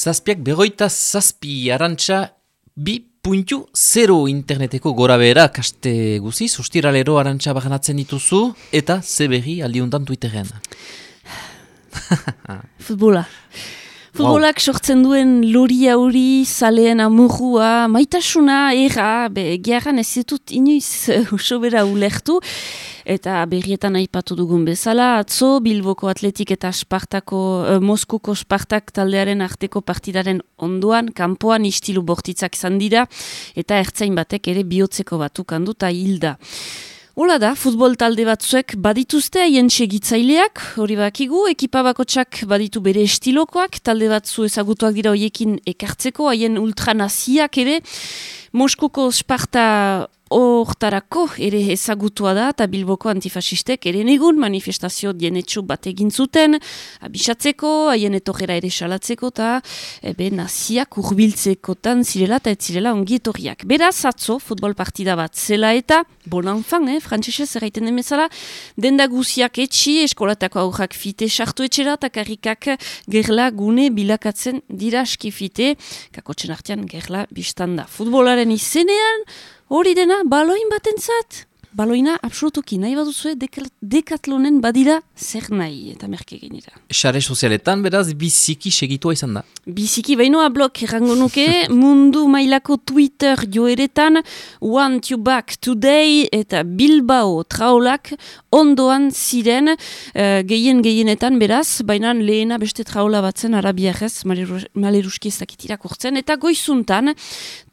zazpiak berroita zazpi arantxa bi puntu zero interneteko gora behera kaste guzi, sustiralero arantxa baganatzen dituzu eta zeberri aldiuntan Twitteren. Futbola. Futbolak sortzen duen lori hauri, zaleen amurrua, maitasuna, erra, be, geharan ez ditut inoiz usobera ulertu, eta berrietan aipatu dugun bezala, atzo Bilboko Atletik eta Spartako, eh, Moskuko Spartak taldearen arteko partidaren onduan, kanpoan istilu bortitzak izan dira, eta ertzain batek ere bihotzeko batukan duta hilda. Hola da, futbol talde batzuek badituzte haien segitzaileak, hori bakigu, ekipa bakotsak baditu bere estilokoak, talde batzu ezagutuak dira hoiekin ekartzeko, haien ultranaziak ere, Moskuko Sparta hortarako ere ezagutua da eta Bilboko antifasistek ere negun manifestazio dienetxu bat egin zuten, abisatzeko, haien etorera ere salatzeko eta ebe naziak urbiltzekotan zirela eta ez zirela ongi etorriak. Beraz, atzo, futbol partida bat zela eta, bonan fan, eh, frantzesez erraiten demezala, denda guziak etxi, eskolatako aurrak fite sartu etxera eta karrikak gerla gune bilakatzen dira fite, kakotxen artean gerla biztanda. Futbolaren izenean, Hori dena, baloin batentzat, baloina absolutuki nahi baduzue dekatlonen badira zer nahi eta merke genira. Xare sozialetan, beraz, biziki segitua izan da. Biziki, bainoa blok errango nuke, mundu mailako Twitter joeretan, want you back today eta Bilbao traulak ondoan ziren uh, gehien gehienetan beraz, baina lehena beste traula batzen arabiarrez, maleruski ez dakitirak urtzen, eta goizuntan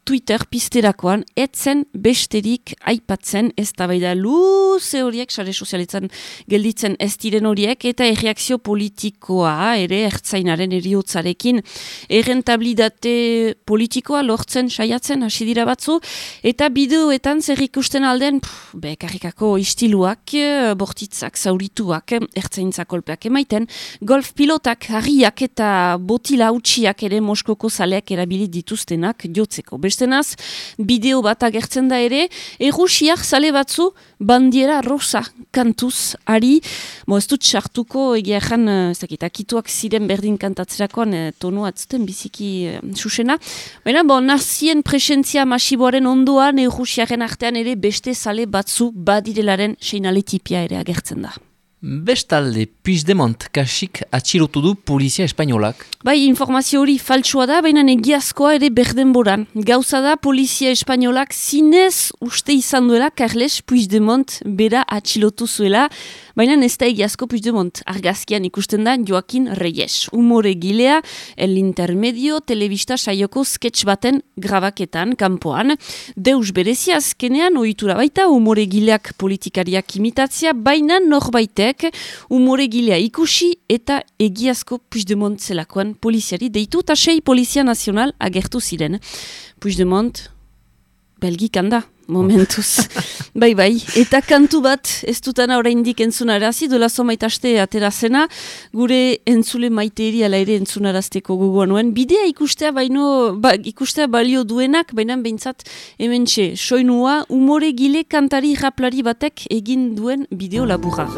Twitter pisterakoan etzen besterik aipatzen ez da bai da luze horiek, sare sozialetan gelditzen ez diren horiek, eta erreakzio politikoa ere ertzainaren eriotzarekin errentablidate politikoa lortzen saiatzen hasi dira batzu, eta bideoetan zer ikusten alden, be, karrikako istiluak, bortitzak, zaurituak, ertzaintza kolpeak emaiten, golf pilotak, harriak eta botila utsiak ere Moskoko zaleak erabilit dituztenak jotzeko. Beste zenaz, bideo bat agertzen da ere, errusiak zale batzu bandiera rosa kantuz ari, mo ez dut sartuko egia ezan, eh, ez dakit, akituak ziren berdin kantatzerakoan e, tonu atzuten biziki e, susena. Baina, bo, nazien presentzia masiboaren ondoan, errusiaren artean ere beste zale batzu badirelaren seinale ere agertzen da. Bestalde, Puigdemont kasik atxilotu du polizia espainolak. Bai, informazio hori faltsua da, baina egiazkoa ere berdenboran. Gauza da, polizia espainolak zinez uste izan duela Carles Puigdemont bera atxilotu zuela, baina ez da egiazko Puigdemont. Argazkian ikusten da Joaquin Reyes. Humore gilea, el intermedio, telebista saioko sketch baten grabaketan, kanpoan. Deus berezia azkenean, ohitura baita, humore gileak politikariak imitatzia, baina norbaite Poliziek umore gilea ikusi eta egiazko Puigdemont zelakoan poliziari deitu eta sei polizia nazional agertu ziren. Puigdemont, belgikan da momentuz. bai, bai, eta kantu bat ez dutana oraindik entzunarazzi, dola somaitaste atera zena, gure entzule maiteeri ala ere entzunarazteko gugoa nuen. Bidea ikustea baino, ba, ikustea balio duenak, baina behintzat hemen txe, soinua, umore gile kantari raplari batek egin duen bideo laburra.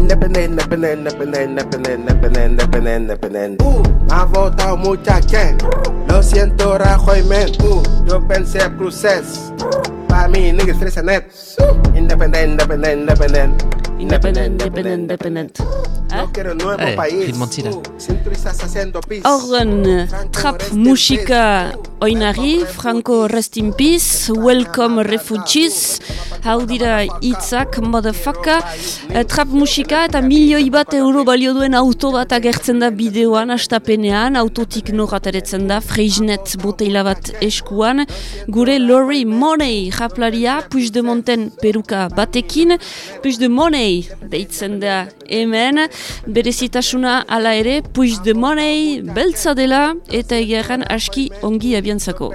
nipping and nipping and nipping and nipping and nipping uh, ha votado lo siento Rajoy man uh, yo pensé cruces. Pa' mí niggas tres net. Independent independent independent. Independent independent independent. Nuevo hey, país. Horren, trap musika oinari, Franco rest in peace, welcome refugees, hau dira itzak, motherfucker, trap musika eta milioi bat euro balio duen auto bat agertzen da bideoan, astapenean, autotik norateretzen da, freiznet boteila bat eskuan, gure Lori Money japlaria, Puig de Monten peruka batekin, Puig de Money deitzen da hemen, berezitasuna ala ere puiz de monei beltza dela eta egeran aski ongi abiantzako.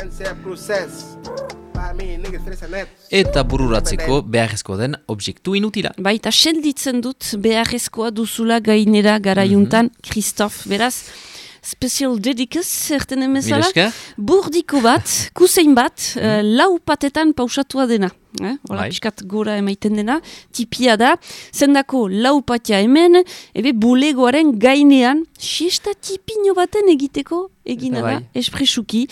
Eta bururatzeko beharrezko den objektu inutila. Baita senditzen dut beharrezkoa duzula gainera garaiuntan, Kristof, mhm. beraz, special dedicus, zerten emezala, burdiko bat, kusein bat, mm lau patetan pausatua dena. Eh? Hola, Bai. piskat gora emaiten dena, tipia da, zendako lau patia hemen, ebe bulegoaren gainean, siesta tipino baten egiteko, egina da, bai. espresuki.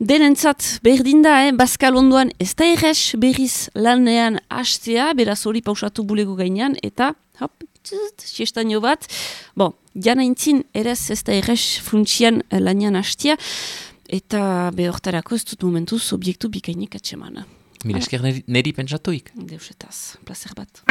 Denentzat berdin da, eh? Baskal ondoan ez da erres berriz lanean hastea, beraz hori pausatu bulego gainean, eta hop, tzt, siestaino bat, bon, jana intzin erez ez da erres funtsian eh, lanean hastea, eta behortarako ez dut momentuz objektu bikainik atxemana. Mila esker neri, neri pentsatuik. Deusetaz, placer bat.